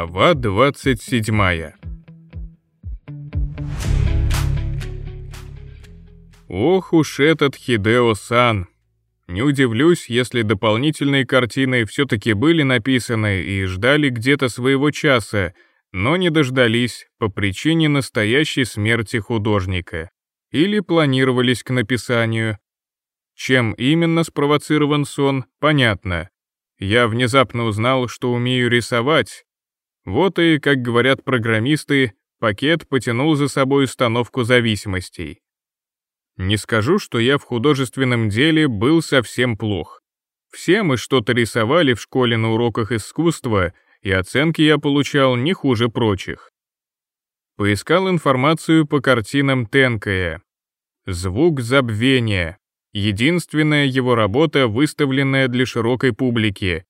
Глава 27 Ох уж этот Хидео-сан! Не удивлюсь, если дополнительные картины все-таки были написаны и ждали где-то своего часа, но не дождались по причине настоящей смерти художника или планировались к написанию. Чем именно спровоцирован сон, понятно. Я внезапно узнал, что умею рисовать, вот и, как говорят программисты, пакет потянул за собой установку зависимостей. Не скажу, что я в художественном деле был совсем плох. Все мы что-то рисовали в школе на уроках искусства, и оценки я получал не хуже прочих. Поискал информацию по картинам Тенкая. «Звук забвения» — единственная его работа, выставленная для широкой публики,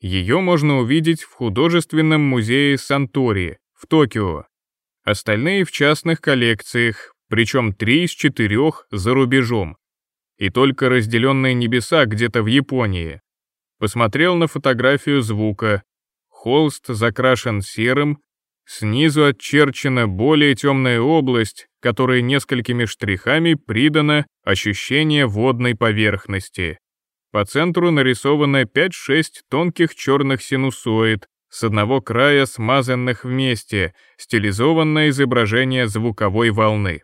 ее можно увидеть в художественном музее Сантори в Токио. Остальные в частных коллекциях, причем три из четырех за рубежом. И только разделенные небеса где-то в Японии. Посмотрел на фотографию звука. Холст закрашен серым, снизу отчерчена более темная область, которой несколькими штрихами придано ощущение водной поверхности. По центру нарисовано 5-6 тонких черных синусоид, с одного края смазанных вместе, стилизованное изображение звуковой волны.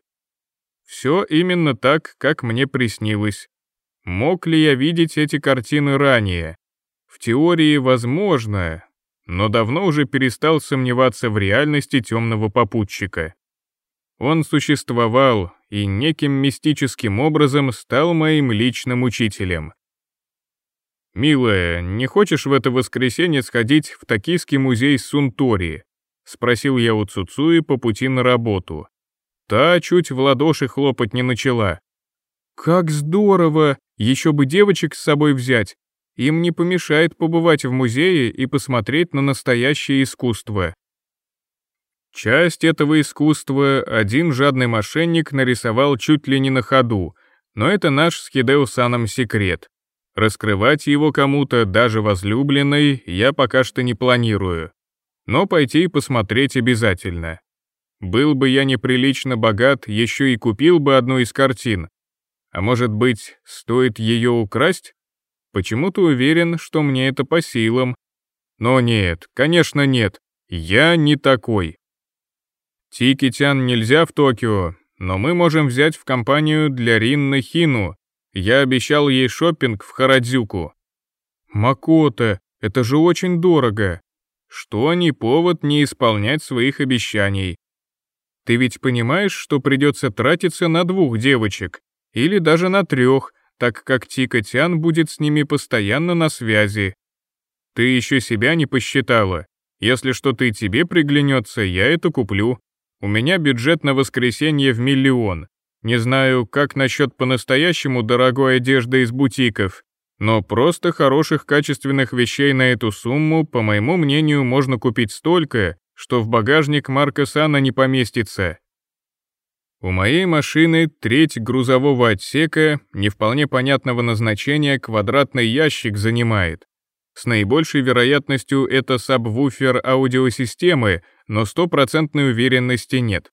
Все именно так, как мне приснилось. Мог ли я видеть эти картины ранее? В теории возможно, но давно уже перестал сомневаться в реальности темного попутчика. Он существовал и неким мистическим образом стал моим личным учителем. «Милая, не хочешь в это воскресенье сходить в Токийский музей Сунтори?» — спросил я у Цуцуи по пути на работу. Та чуть в ладоши хлопать не начала. «Как здорово! Еще бы девочек с собой взять. Им не помешает побывать в музее и посмотреть на настоящее искусство». Часть этого искусства один жадный мошенник нарисовал чуть ли не на ходу, но это наш с Хидео Саном секрет. Раскрывать его кому-то, даже возлюбленной, я пока что не планирую. Но пойти и посмотреть обязательно. Был бы я неприлично богат, еще и купил бы одну из картин. А может быть, стоит ее украсть? Почему-то уверен, что мне это по силам. Но нет, конечно нет, я не такой. Тикитян нельзя в Токио, но мы можем взять в компанию для Ринны Хину, я обещал ей шопинг в Харадзюку. Макота, это же очень дорого. Что не повод не исполнять своих обещаний. Ты ведь понимаешь, что придется тратиться на двух девочек, или даже на трех, так как Тика будет с ними постоянно на связи. Ты еще себя не посчитала. Если что-то и тебе приглянется, я это куплю. У меня бюджет на воскресенье в миллион, не знаю, как насчет по-настоящему дорогой одежды из бутиков, но просто хороших качественных вещей на эту сумму, по моему мнению, можно купить столько, что в багажник Марка Сана не поместится. У моей машины треть грузового отсека не вполне понятного назначения квадратный ящик занимает. С наибольшей вероятностью это сабвуфер аудиосистемы, но стопроцентной уверенности нет.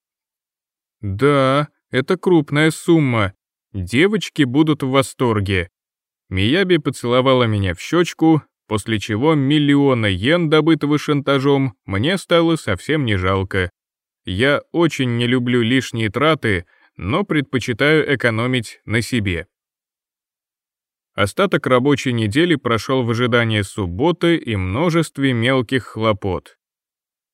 «Да», это крупная сумма. Девочки будут в восторге. Мияби поцеловала меня в щечку, после чего миллиона йен, добытого шантажом, мне стало совсем не жалко. Я очень не люблю лишние траты, но предпочитаю экономить на себе. Остаток рабочей недели прошел в ожидании субботы и множестве мелких хлопот.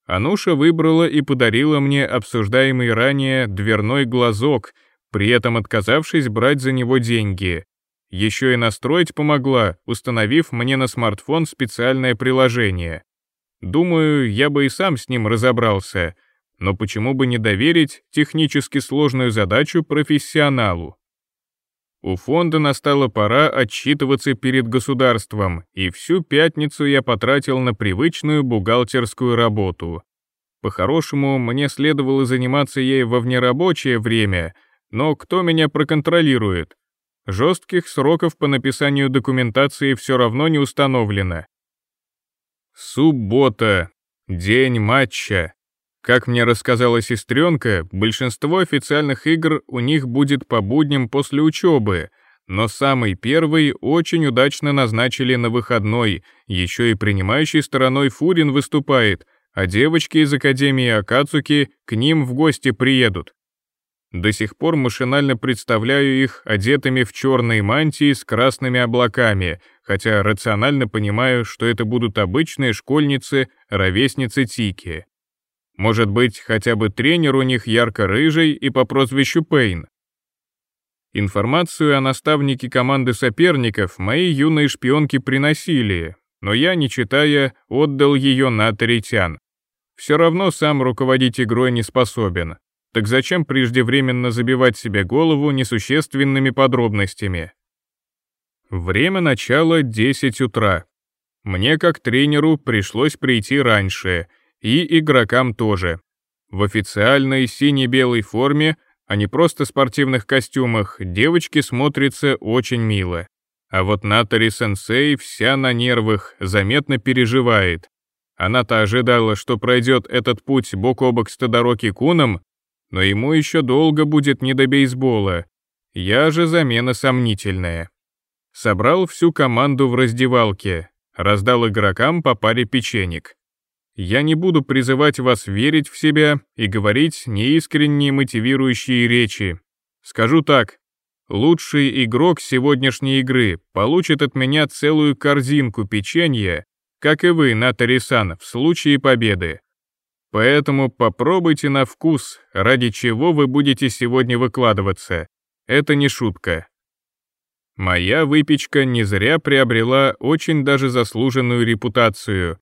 Ануша выбрала и подарила мне обсуждаемый ранее дверной глазок, при этом отказавшись брать за него деньги. Еще и настроить помогла, установив мне на смартфон специальное приложение. Думаю, я бы и сам с ним разобрался, но почему бы не доверить технически сложную задачу профессионалу? У фонда настала пора отчитываться перед государством, и всю пятницу я потратил на привычную бухгалтерскую работу. По-хорошему, мне следовало заниматься ей во внерабочее время, но кто меня проконтролирует? Жестких сроков по написанию документации все равно не установлено. Суббота. День матча. Как мне рассказала сестренка, большинство официальных игр у них будет по будням после учебы, но самый первый очень удачно назначили на выходной, еще и принимающей стороной Фурин выступает, а девочки из Академии Акацуки к ним в гости приедут. До сих пор машинально представляю их одетыми в черные мантии с красными облаками, хотя рационально понимаю, что это будут обычные школьницы, ровесницы Тики. Может быть, хотя бы тренер у них ярко-рыжий и по прозвищу Пейн. Информацию о наставнике команды соперников мои юные шпионки приносили, но я, не читая, отдал ее на Таритян. Все равно сам руководить игрой не способен. Так зачем преждевременно забивать себе голову несущественными подробностями? Время начала 10 утра. Мне, как тренеру, пришлось прийти раньше — и игрокам тоже. В официальной сине-белой форме, а не просто спортивных костюмах, девочки смотрятся очень мило. А вот Натари-сенсей вся на нервах, заметно переживает. Она-то ожидала, что пройдет этот путь бок о бок с Тодороки-куном, но ему еще долго будет не до бейсбола. Я же замена сомнительная. Собрал всю команду в раздевалке, раздал игрокам по паре печенек я не буду призывать вас верить в себя и говорить неискренние мотивирующие речи. Скажу так, лучший игрок сегодняшней игры получит от меня целую корзинку печенья, как и вы, Натарисан, в случае победы. Поэтому попробуйте на вкус, ради чего вы будете сегодня выкладываться. Это не шутка. Моя выпечка не зря приобрела очень даже заслуженную репутацию,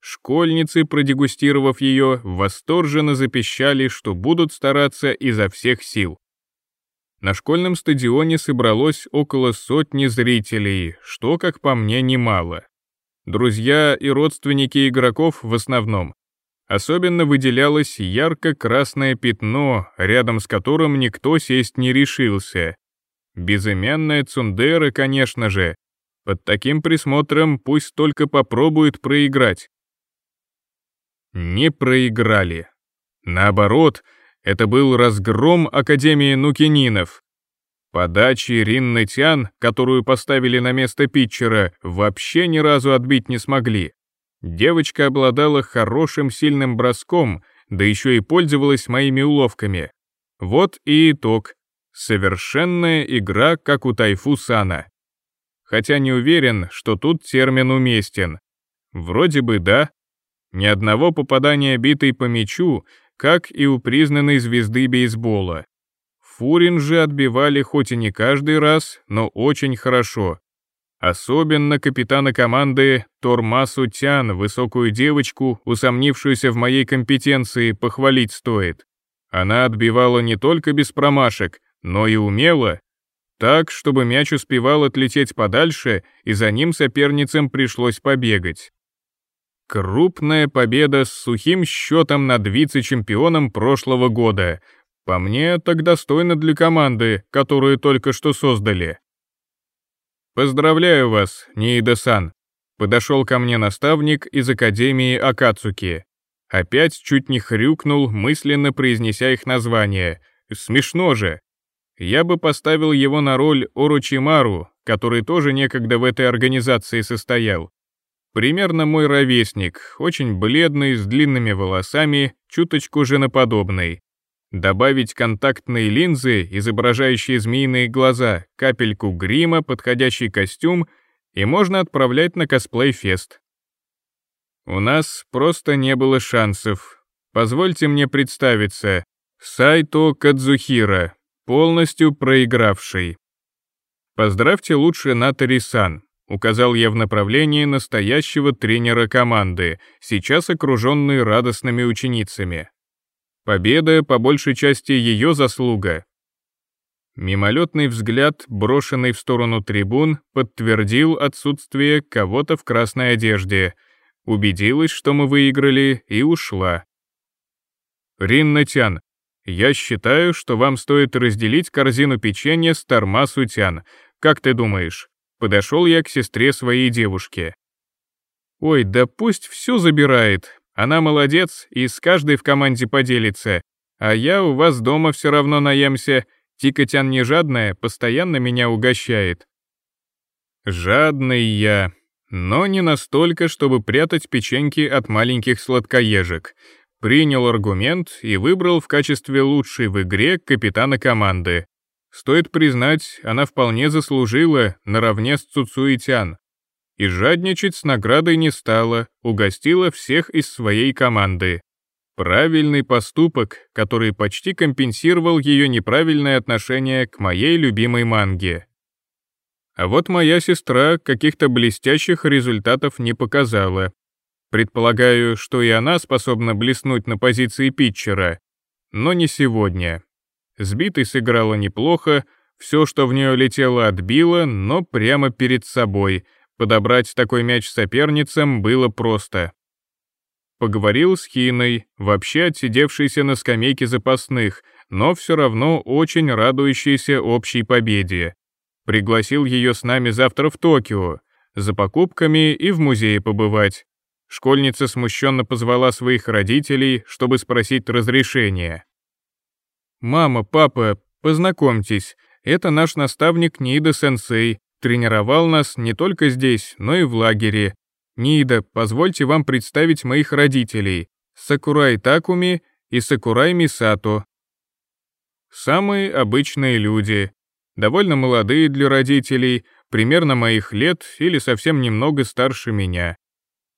Школьницы, продегустировав ее, восторженно запищали, что будут стараться изо всех сил. На школьном стадионе собралось около сотни зрителей, что, как по мне, немало. Друзья и родственники игроков в основном. Особенно выделялось ярко-красное пятно, рядом с которым никто сесть не решился. Безымянная Цундера, конечно же. Под таким присмотром пусть только попробует проиграть не проиграли. Наоборот, это был разгром Академии Нукининов. Подачи Ринны Тян, которую поставили на место питчера, вообще ни разу отбить не смогли. Девочка обладала хорошим сильным броском, да еще и пользовалась моими уловками. Вот и итог. Совершенная игра, как у Тайфу Сана. Хотя не уверен, что тут термин уместен. Вроде бы да, ни одного попадания битой по мячу, как и у признанной звезды бейсбола. Фурин же отбивали хоть и не каждый раз, но очень хорошо. Особенно капитана команды Тормасу Тян, высокую девочку, усомнившуюся в моей компетенции, похвалить стоит. Она отбивала не только без промашек, но и умело. Так, чтобы мяч успевал отлететь подальше, и за ним соперницам пришлось побегать. Крупная победа с сухим счетом над вице-чемпионом прошлого года. По мне, так достойно для команды, которую только что создали. «Поздравляю вас, Ниида-сан», — подошел ко мне наставник из Академии Акацуки. Опять чуть не хрюкнул, мысленно произнеся их название. Смешно же. Я бы поставил его на роль Орочимару, который тоже некогда в этой организации состоял. Примерно мой ровесник, очень бледный, с длинными волосами, чуточку женоподобный. Добавить контактные линзы, изображающие змеиные глаза, капельку грима, подходящий костюм, и можно отправлять на косплей-фест. У нас просто не было шансов. Позвольте мне представиться. Сайто Кадзухира, полностью проигравший. Поздравьте лучше Натари-сан указал я в направлении настоящего тренера команды, сейчас окруженный радостными ученицами. Победа, по большей части, ее заслуга. Мимолетный взгляд, брошенный в сторону трибун, подтвердил отсутствие кого-то в красной одежде, убедилась, что мы выиграли, и ушла. «Ринна-тян, я считаю, что вам стоит разделить корзину печенья с Тормасу-тян. Как ты думаешь?» Подошел я к сестре своей девушке. «Ой, да пусть все забирает. Она молодец и с каждой в команде поделится. А я у вас дома все равно наемся. Тикотян не жадная, постоянно меня угощает». Жадный я, но не настолько, чтобы прятать печеньки от маленьких сладкоежек. Принял аргумент и выбрал в качестве лучшей в игре капитана команды. Стоит признать, она вполне заслужила наравне с Цуцуитян. И жадничать с наградой не стала, угостила всех из своей команды. Правильный поступок, который почти компенсировал ее неправильное отношение к моей любимой манге. А вот моя сестра каких-то блестящих результатов не показала. Предполагаю, что и она способна блеснуть на позиции питчера, но не сегодня. Сбитой сыграла неплохо, все, что в нее летело, отбило, но прямо перед собой. Подобрать такой мяч соперницам было просто. Поговорил с Хиной, вообще отсидевшейся на скамейке запасных, но все равно очень радующейся общей победе. Пригласил ее с нами завтра в Токио, за покупками и в музее побывать. Школьница смущенно позвала своих родителей, чтобы спросить разрешения. «Мама, папа, познакомьтесь, это наш наставник Нида Сенсей, тренировал нас не только здесь, но и в лагере. Нида, позвольте вам представить моих родителей, Сакурай Такуми и Сакурай Мисато. Самые обычные люди, довольно молодые для родителей, примерно моих лет или совсем немного старше меня.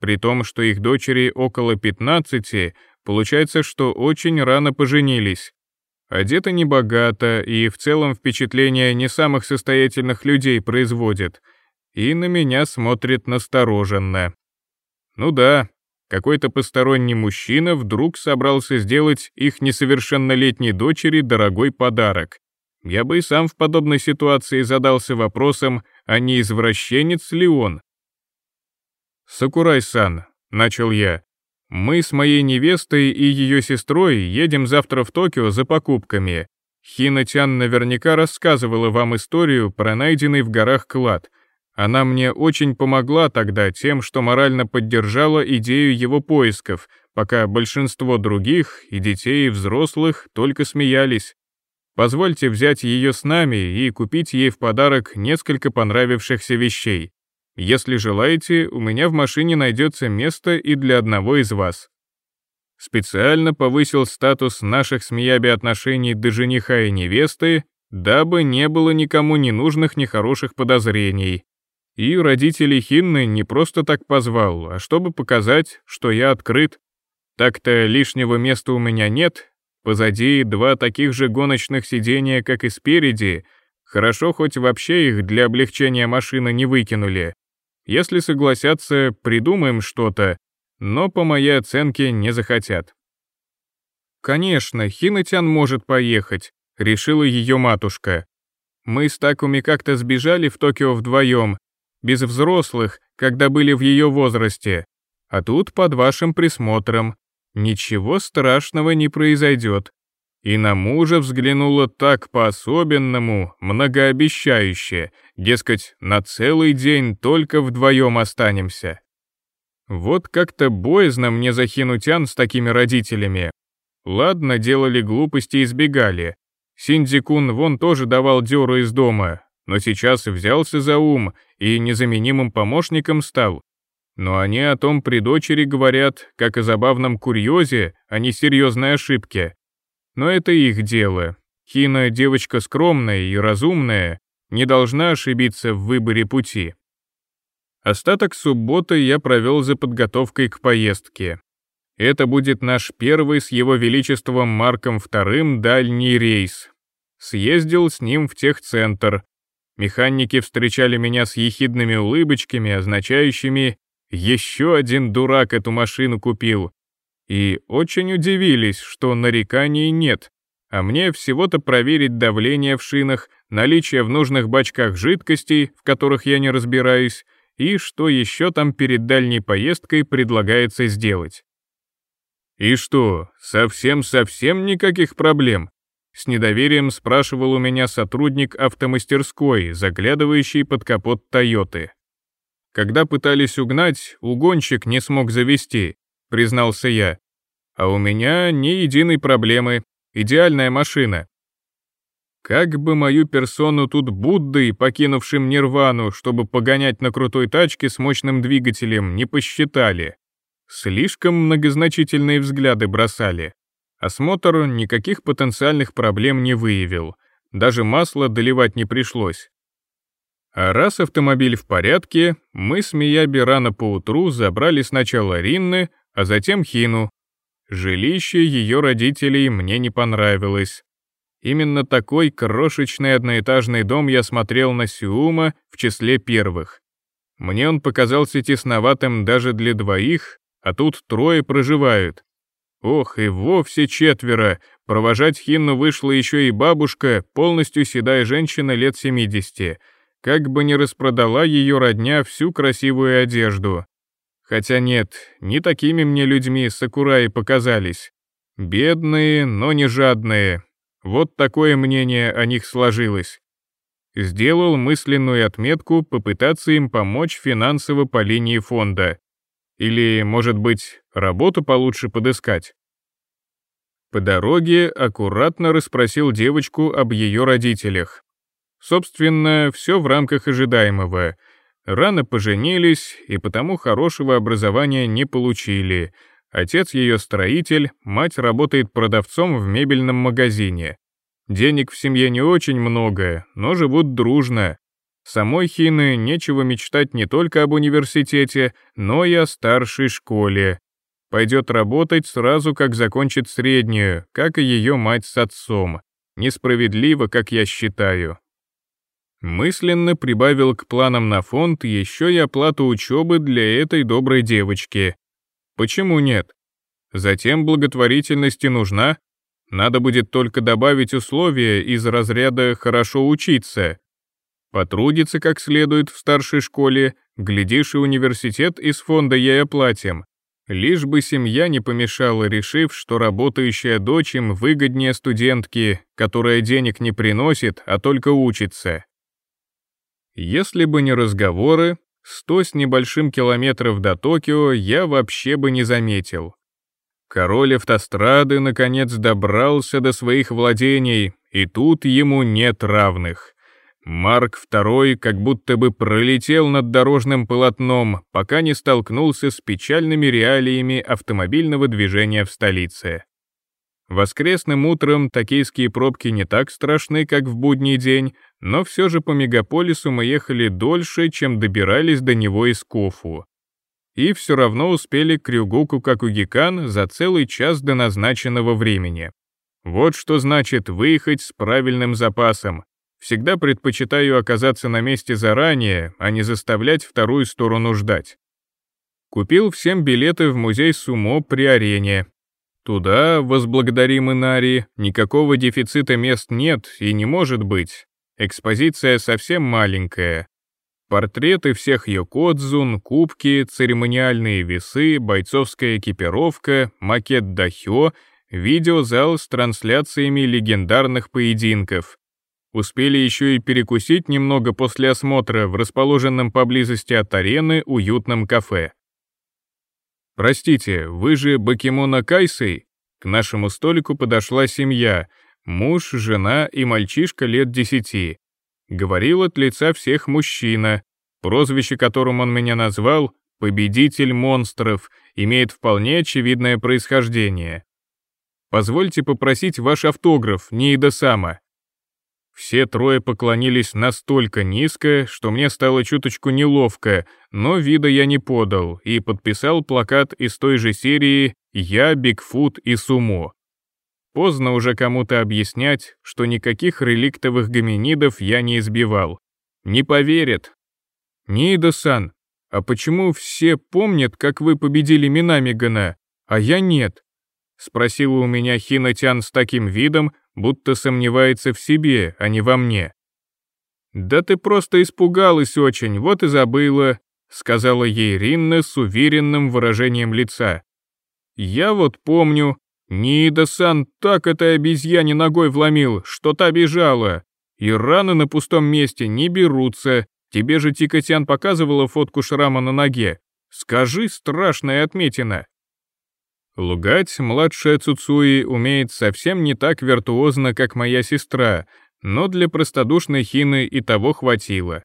При том, что их дочери около 15, получается, что очень рано поженились, Одета небогато и в целом впечатление не самых состоятельных людей производит. И на меня смотрит настороженно. Ну да, какой-то посторонний мужчина вдруг собрался сделать их несовершеннолетней дочери дорогой подарок. Я бы и сам в подобной ситуации задался вопросом, а не извращенец ли он. «Сакурай-сан», — начал я, мы с моей невестой и ее сестрой едем завтра в Токио за покупками. Хина Тян наверняка рассказывала вам историю про найденный в горах клад. Она мне очень помогла тогда тем, что морально поддержала идею его поисков, пока большинство других, и детей, и взрослых, только смеялись. Позвольте взять ее с нами и купить ей в подарок несколько понравившихся вещей. Если желаете, у меня в машине найдется место и для одного из вас. Специально повысил статус наших с Мияби отношений до жениха и невесты, дабы не было никому ненужных нехороших подозрений. И родителей Хинны не просто так позвал, а чтобы показать, что я открыт. Так-то лишнего места у меня нет, позади два таких же гоночных сидения, как и спереди, хорошо хоть вообще их для облегчения машины не выкинули, если согласятся, придумаем что-то, но, по моей оценке, не захотят. «Конечно, Хинатян может поехать», — решила ее матушка. «Мы с Такуми как-то сбежали в Токио вдвоем, без взрослых, когда были в ее возрасте. А тут под вашим присмотром. Ничего страшного не произойдет и на мужа взглянула так по-особенному, многообещающе, дескать, на целый день только вдвоем останемся. Вот как-то боязно мне захинутян с такими родителями. Ладно, делали глупости и избегали. Синдзикун вон тоже давал дёру из дома, но сейчас взялся за ум и незаменимым помощником стал. Но они о том при дочери говорят, как о забавном курьезе, а не серьезной ошибке. Но это их дело. Хина девочка скромная и разумная, не должна ошибиться в выборе пути. Остаток субботы я провел за подготовкой к поездке. Это будет наш первый с его величеством Марком II дальний рейс. Съездил с ним в техцентр. Механики встречали меня с ехидными улыбочками, означающими «Еще один дурак эту машину купил и очень удивились, что нареканий нет, а мне всего-то проверить давление в шинах, наличие в нужных бачках жидкостей, в которых я не разбираюсь, и что еще там перед дальней поездкой предлагается сделать. «И что, совсем-совсем никаких проблем?» С недоверием спрашивал у меня сотрудник автомастерской, заглядывающий под капот «Тойоты». Когда пытались угнать, угонщик не смог завести, — признался я. «А у меня ни единой проблемы. Идеальная машина». Как бы мою персону тут Буддой, покинувшим Нирвану, чтобы погонять на крутой тачке с мощным двигателем, не посчитали. Слишком многозначительные взгляды бросали. Осмотр никаких потенциальных проблем не выявил. Даже масло доливать не пришлось. А раз автомобиль в порядке, мы с Мияби рано поутру забрали сначала Ринны, а затем Хину. Жилище ее родителей мне не понравилось. Именно такой крошечный одноэтажный дом я смотрел на Сиума в числе первых. Мне он показался тесноватым даже для двоих, а тут трое проживают. Ох, и вовсе четверо. Провожать Хинну вышла еще и бабушка, полностью седая женщина лет 70. Как бы не распродала ее родня всю красивую одежду. Хотя нет, не такими мне людьми Сакураи показались. Бедные, но не жадные. Вот такое мнение о них сложилось. Сделал мысленную отметку попытаться им помочь финансово по линии фонда. Или, может быть, работу получше подыскать. По дороге аккуратно расспросил девочку об ее родителях. Собственно, все в рамках ожидаемого — Рано поженились и потому хорошего образования не получили. Отец ее строитель, мать работает продавцом в мебельном магазине. Денег в семье не очень много, но живут дружно. Самой Хины нечего мечтать не только об университете, но и о старшей школе. Пойдет работать сразу, как закончит среднюю, как и ее мать с отцом. Несправедливо, как я считаю, Мысленно прибавил к планам на фонд еще и оплату учебы для этой доброй девочки. Почему нет? Затем благотворительности нужна. Надо будет только добавить условия из разряда «хорошо учиться». Потрудиться как следует в старшей школе, глядишь и университет из фонда ей оплатим. Лишь бы семья не помешала, решив, что работающая дочь им выгоднее студентки, которая денег не приносит, а только учится. Если бы не разговоры, сто с небольшим километров до Токио я вообще бы не заметил. Король автострады наконец добрался до своих владений, и тут ему нет равных. Марк II как будто бы пролетел над дорожным полотном, пока не столкнулся с печальными реалиями автомобильного движения в столице. Воскресным утром токийские пробки не так страшны, как в будний день, но все же по мегаполису мы ехали дольше, чем добирались до него из Кофу. И все равно успели к Рюгоку Какугикан за целый час до назначенного времени. Вот что значит выехать с правильным запасом. Всегда предпочитаю оказаться на месте заранее, а не заставлять вторую сторону ждать. Купил всем билеты в музей Сумо при арене, Туда, возблагодарим Инари, никакого дефицита мест нет и не может быть, Экспозиция совсем маленькая. Портреты всех Йокодзун, кубки, церемониальные весы, бойцовская экипировка, макет дахё, видеозал с трансляциями легендарных поединков. Успели еще и перекусить немного после осмотра в расположенном поблизости от арены уютном кафе. «Простите, вы же Бакимона Кайсей?» К нашему столику подошла семья — Муж, жена и мальчишка лет десяти. Говорил от лица всех мужчина, прозвище которым он меня назвал «Победитель монстров», имеет вполне очевидное происхождение. Позвольте попросить ваш автограф, Ниида Сама». Все трое поклонились настолько низко, что мне стало чуточку неловко, но вида я не подал и подписал плакат из той же серии «Я, Бигфут и Сумо». Поздно уже кому-то объяснять, что никаких реликтовых гоминидов я не избивал. Не поверят. Нида-сан, а почему все помнят, как вы победили Минамигана, а я нет? Спросила у меня Хинатян с таким видом, будто сомневается в себе, а не во мне. «Да ты просто испугалась очень, вот и забыла», — сказала ей Ринна с уверенным выражением лица. «Я вот помню, Ниида-сан так этой обезьяне ногой вломил, что та бежала. И раны на пустом месте не берутся. Тебе же Тикотян показывала фотку шрама на ноге. Скажи, страшное отметина. Лугать младшая Цуцуи умеет совсем не так виртуозно, как моя сестра, но для простодушной Хины и того хватило.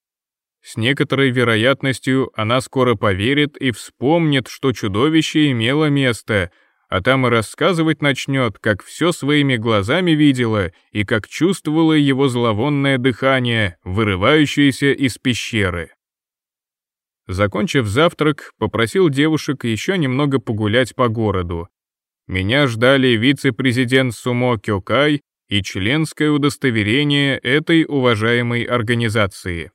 С некоторой вероятностью она скоро поверит и вспомнит, что чудовище имело место — а там и рассказывать начнет, как все своими глазами видела и как чувствовала его зловонное дыхание, вырывающееся из пещеры. Закончив завтрак, попросил девушек еще немного погулять по городу. Меня ждали вице-президент Сумо Кёкай и членское удостоверение этой уважаемой организации.